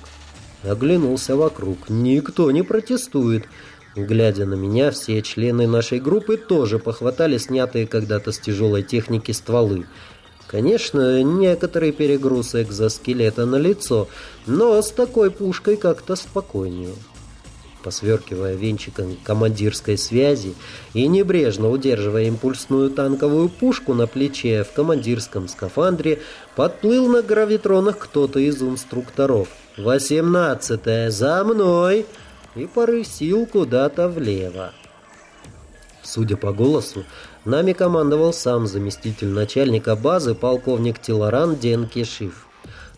Оглянулся вокруг. Никто не протестует. Глядя на меня, все члены нашей группы тоже похватали снятые когда-то с тяжелой техники стволы. Конечно, некоторые перегрузы экзоскелета на лицо, но с такой пушкой как-то спокойнее посверкивая венчиком командирской связи и небрежно удерживая импульсную танковую пушку на плече в командирском скафандре, подплыл на гравитронах кто-то из инструкторов. «Восемнадцатая, за мной!» и порысил куда-то влево. Судя по голосу, нами командовал сам заместитель начальника базы полковник Тилоран Денкишев.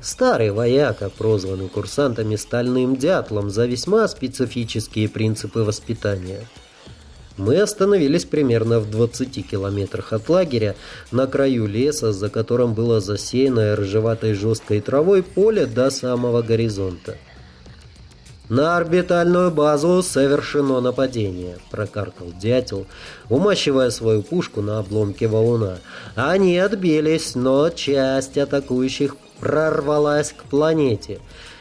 Старый вояка, прозванный курсантами «Стальным дятлом» за весьма специфические принципы воспитания. Мы остановились примерно в 20 километрах от лагеря, на краю леса, за которым было засеянное рыжеватой жесткой травой поле до самого горизонта. «На орбитальную базу совершено нападение», — прокаркал дятел, умащивая свою пушку на обломке валуна. «Они отбились, но часть атакующих прорвалась к планете.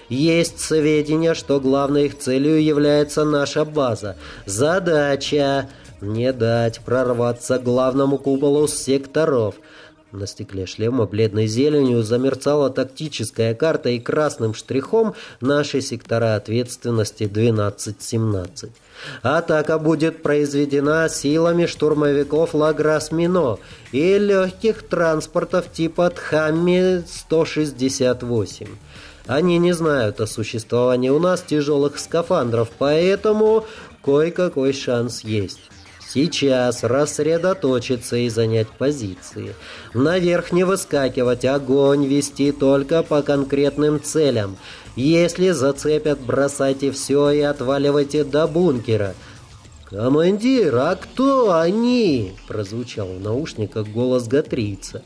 Есть сведения, что главной их целью является наша база. Задача — не дать прорваться главному куполу секторов. На стекле шлема бледной зеленью замерцала тактическая карта и красным штрихом наши сектора ответственности 12-17. Атака будет произведена силами штурмовиков Лаграс-Мино и легких транспортов типа Тхамми-168. Они не знают о существовании у нас тяжелых скафандров, поэтому кое-какой шанс есть. Сейчас рассредоточиться и занять позиции. Наверх не выскакивать, огонь вести только по конкретным целям. Если зацепят, бросайте все и отваливайте до бункера. «Командир, а кто они?» – прозвучал в наушниках голос Гатрийца.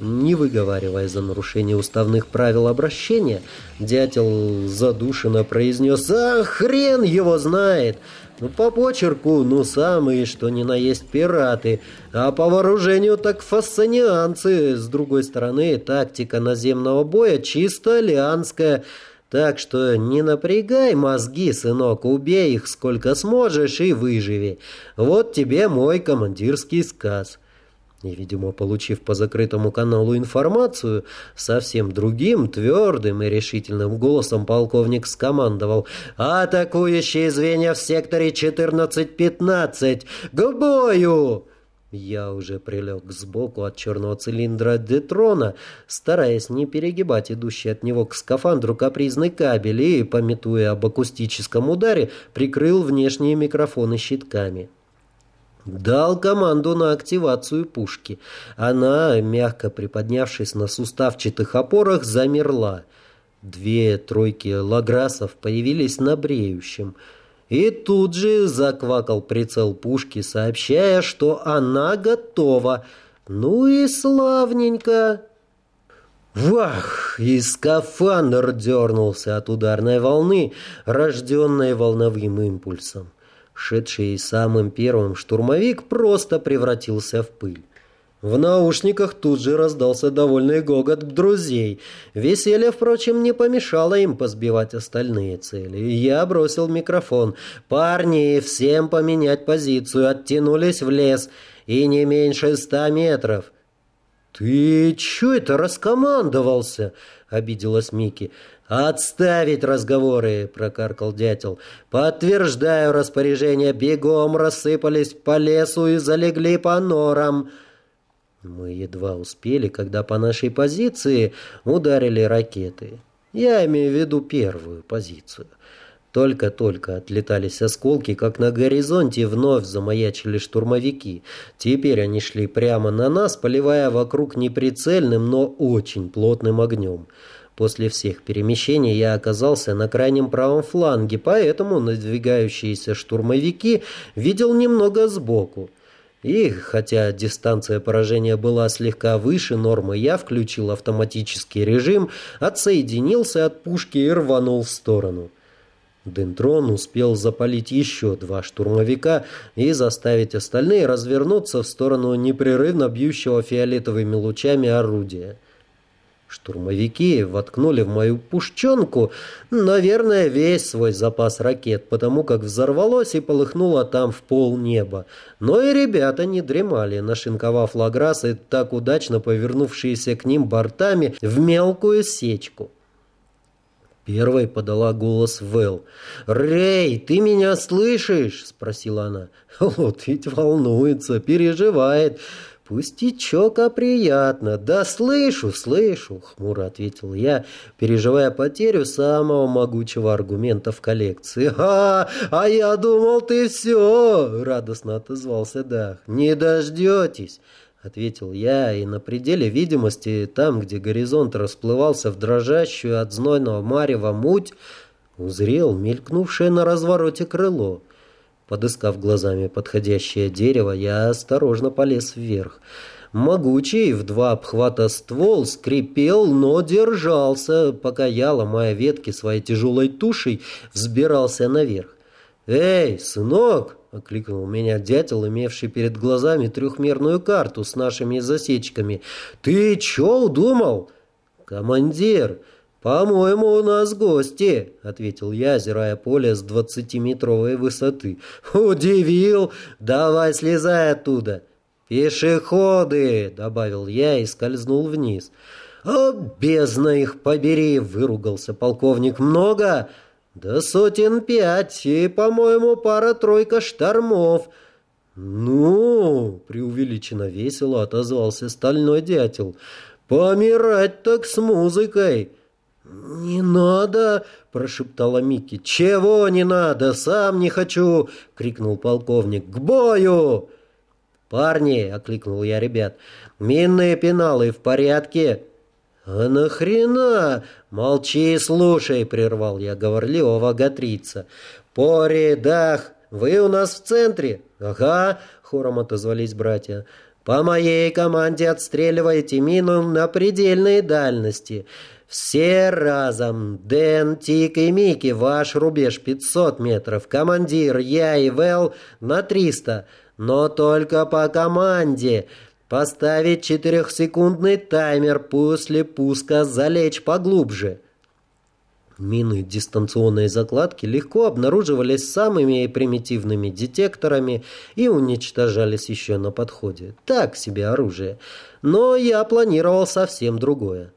Не выговаривая за нарушение уставных правил обращения, дятел задушенно произнес «А хрен его знает!» Ну, по почерку, ну, самые, что ни на есть пираты. А по вооружению так фассанианцы. С другой стороны, тактика наземного боя чисто лианская. Так что не напрягай мозги, сынок, убей их сколько сможешь и выживи. Вот тебе мой командирский сказ». И, видимо, получив по закрытому каналу информацию, совсем другим, твердым и решительным голосом полковник скомандовал «Атакующие звенья в секторе 14-15! К бою!» Я уже прилег сбоку от черного цилиндра Детрона, стараясь не перегибать идущий от него к скафандру капризный кабель и, пометуя об акустическом ударе, прикрыл внешние микрофоны щитками. Дал команду на активацию пушки. Она, мягко приподнявшись на суставчатых опорах, замерла. Две тройки лаграсов появились на бреющем. И тут же заквакал прицел пушки, сообщая, что она готова. Ну и славненько. Вах! И скафандр дернулся от ударной волны, рожденной волновым импульсом. Шедший самым первым штурмовик просто превратился в пыль. В наушниках тут же раздался довольный гогот друзей. Веселье, впрочем, не помешало им позбивать остальные цели. Я бросил микрофон. «Парни, всем поменять позицию!» Оттянулись в лес. И не меньше ста метров. «Ты чё это раскомандовался?» — обиделась Микки. «Отставить разговоры!» — прокаркал дятел. «Подтверждаю распоряжение. Бегом рассыпались по лесу и залегли по норам». Мы едва успели, когда по нашей позиции ударили ракеты. Я имею в виду первую позицию. Только-только отлетались осколки, как на горизонте вновь замаячили штурмовики. Теперь они шли прямо на нас, поливая вокруг неприцельным, но очень плотным огнем. После всех перемещений я оказался на крайнем правом фланге, поэтому надвигающиеся штурмовики видел немного сбоку. И, хотя дистанция поражения была слегка выше нормы, я включил автоматический режим, отсоединился от пушки и рванул в сторону. Дентрон успел запалить еще два штурмовика и заставить остальные развернуться в сторону непрерывно бьющего фиолетовыми лучами орудия. Штурмовики воткнули в мою пушченку, наверное, весь свой запас ракет, потому как взорвалось и полыхнуло там в пол неба. Но и ребята не дремали, нашинковав лаграсы, так удачно повернувшиеся к ним бортами в мелкую сечку. Первой подала голос Вэл. «Рэй, ты меня слышишь?» — спросила она. «Вот ведь волнуется, переживает. «Пустячок, а приятно. Да слышу, слышу», — хмуро ответил я, переживая потерю самого могучего аргумента в коллекции. «А, а я думал, ты все!» — радостно отозвался Дах. «Не дождетесь!» — ответил я, и на пределе видимости, там, где горизонт расплывался в дрожащую от знойного марева муть, узрел мелькнувшее на развороте крыло. Подыскав глазами подходящее дерево, я осторожно полез вверх. Могучий в два обхвата ствол скрипел, но держался, пока я, ломая ветки своей тяжелой тушей, взбирался наверх. «Эй, сынок!» — окликнул меня дятел, имевший перед глазами трехмерную карту с нашими засечками. «Ты чё удумал?» «Командир!» «По-моему, у нас гости», — ответил я, озирая поле с двадцатиметровой высоты. «Удивил! Давай слезай оттуда!» «Пешеходы!» — добавил я и скользнул вниз. «О, бездна их побери!» — выругался полковник. «Много?» «Да сотен пять, и, по-моему, пара-тройка штормов». «Ну!» — преувеличенно весело отозвался стальной дятел. «Помирать так с музыкой!» «Не надо!» – прошептала Микки. «Чего не надо? Сам не хочу!» – крикнул полковник. «К бою!» «Парни!» – окликнул я ребят. «Минные пеналы в порядке?» «А нахрена?» «Молчи и слушай!» – прервал я говорливого гатрица. «По рядах! Вы у нас в центре?» «Ага!» – хором отозвались братья. «По моей команде отстреливайте мину на предельной дальности!» «Все разом! Дэн, Тик и Микки, ваш рубеж 500 метров. Командир, я и Вэл на 300. Но только по команде. Поставить четырехсекундный таймер после пуска, залечь поглубже». Мины дистанционной закладки легко обнаруживались самыми примитивными детекторами и уничтожались еще на подходе. Так себе оружие. Но я планировал совсем другое.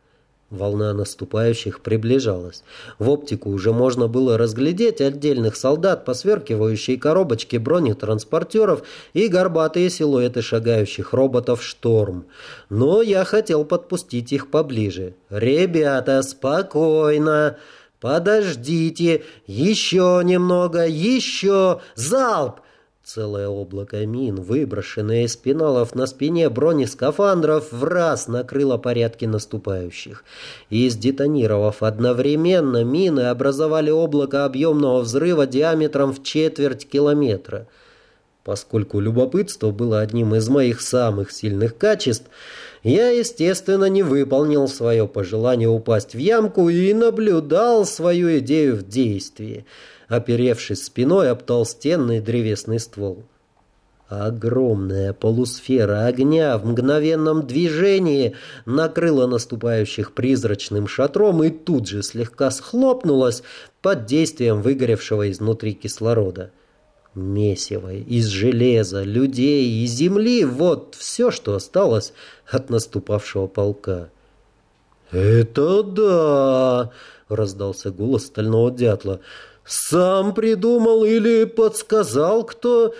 Волна наступающих приближалась. В оптику уже можно было разглядеть отдельных солдат, посверкивающие коробочки бронетранспортеров и горбатые силуэты шагающих роботов «Шторм». Но я хотел подпустить их поближе. «Ребята, спокойно! Подождите! Еще немного! Еще! Залп!» Целое облако мин, выброшенное из пеналов на спине бронескафандров, в раз накрыло порядки наступающих. И сдетонировав одновременно, мины образовали облако объемного взрыва диаметром в четверть километра. Поскольку любопытство было одним из моих самых сильных качеств, я, естественно, не выполнил свое пожелание упасть в ямку и наблюдал свою идею в действии – оперевшись спиной об толстенный древесный ствол. Огромная полусфера огня в мгновенном движении накрыла наступающих призрачным шатром и тут же слегка схлопнулась под действием выгоревшего изнутри кислорода. Месиво из железа, людей и земли — вот все, что осталось от наступавшего полка. «Это да!» — раздался голос стального дятла. «Сам придумал или подсказал кто?»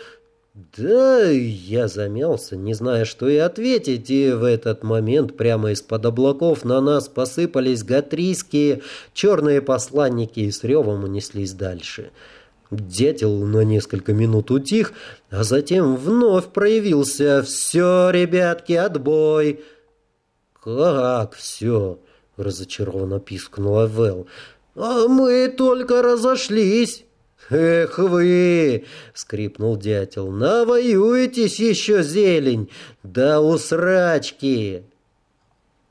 Да, я замялся, не зная, что и ответить, и в этот момент прямо из-под облаков на нас посыпались гатрийские черные посланники и с ревом унеслись дальше. Дятел на несколько минут утих, а затем вновь проявился. «Все, ребятки, отбой!» «Как все?» — разочарованно пискнула Вэл. «А мы только разошлись!» «Эх вы!» — скрипнул дятел. «Навоюетесь еще, зелень! Да усрачки!»